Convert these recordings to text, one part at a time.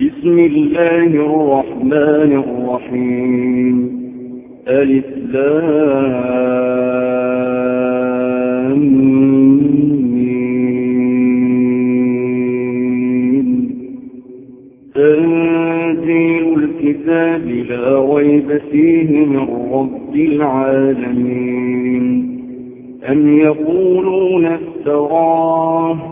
بسم الله الرحمن الرحيم. ألف تنزيل الكتاب لا ريب فيه من رب العالمين. أم يقولون افتراه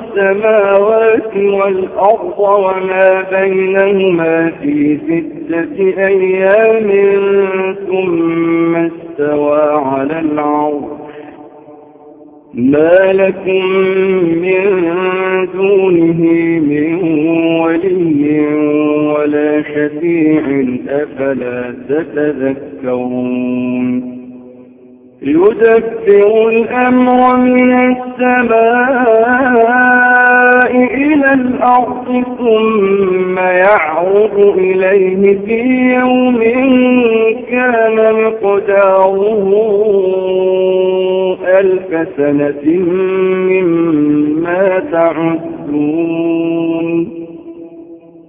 السماوات والأرض وما بينهما في ستة أيام ثم استوى على العرض ما لكم من دونه من ولي ولا شفيع أفلا تتذكرون. يدبر الأمر من السماء إلى الأرض ثم يعرض إليه في يوم كان مقداره ألف سنة مما تعدون.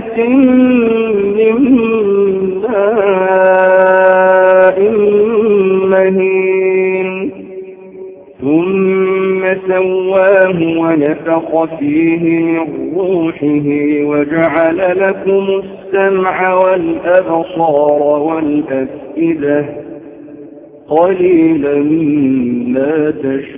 سلالة من ماء مهين ثم سواه ونفخ فيه من روحه وجعل لكم السمع والأبصار والأفئدة قليلا ما تشكرون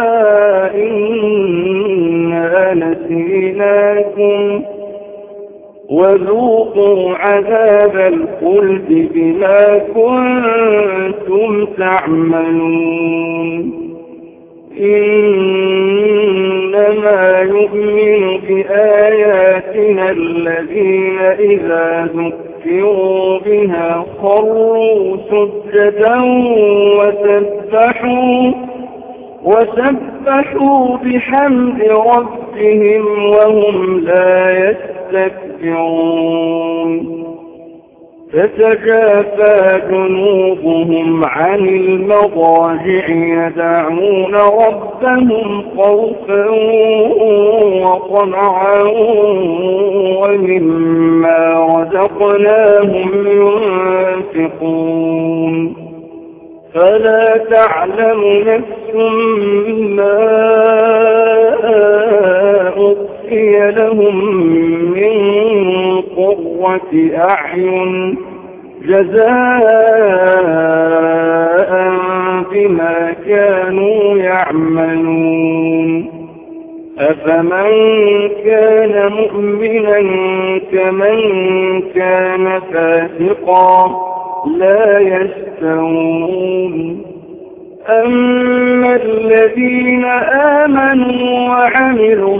نسيناكم وذوقوا عذاب الخلد بما كنتم تعملون. إنما يؤمن بآياتنا الذين إذا ذكروا بها خروا سجدا وسبحوا وسبحوا بحمد ربهم وهم لا يستكبرون. تتجافى جنوبهم عن المضاجع يدعون ربهم خوفا وطمعا ومما رزقناهم ينفقون. فلا تعلم نفس ما لهم من قرة أعين جزاء بما كانوا يعملون. أفمن كان مؤمنا كمن كان فاسقا لا يستوون. أما الذين آمنوا وعملوا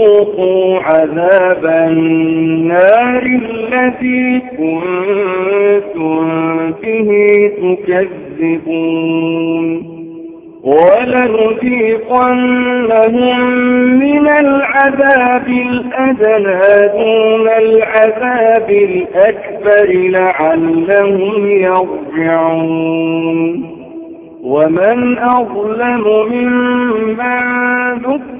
ذوقوا عذاب النار الذي كنتم به تكذبون. ولنذيقنهم من العذاب الأدنى دون العذاب الأكبر لعلهم يرجعون. ومن أظلم ممن ذكر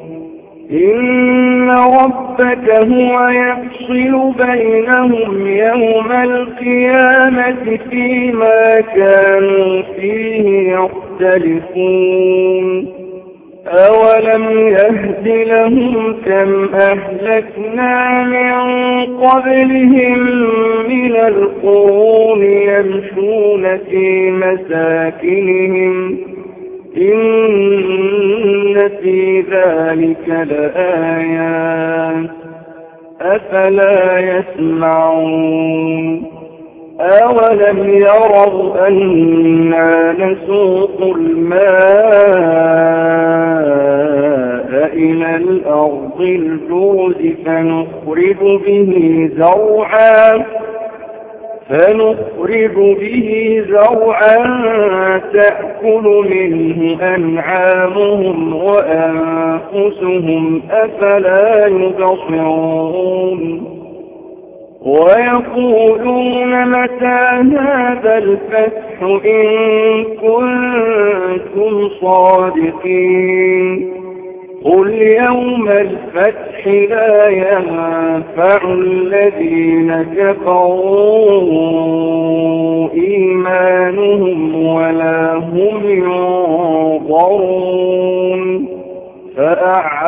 إن ربك هو يفصل بينهم يوم القيامة فيما كانوا فيه يختلفون أولم يهد لهم كم أهلكنا من قبلهم من القرون يمشون في مساكنهم إن في ذلك لآيات. أفلا يسمعون. أولم يروا أنا نسوق الماء إلى الأرض الجود فنخرج به زرعا. فنخرج به زرعا تأكل منه أنعامهم وأنفسهم أفلا يبصرون. ويقولون متى هذا الفتح إن كنتم صادقين. قل يوم الفتح لا ينفع الذين كفروا.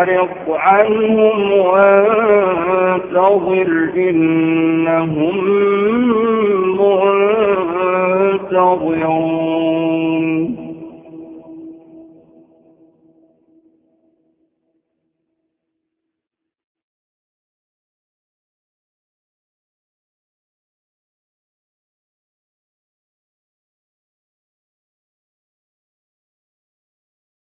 فأعرض عنهم وانتظر إنهم منتظرون.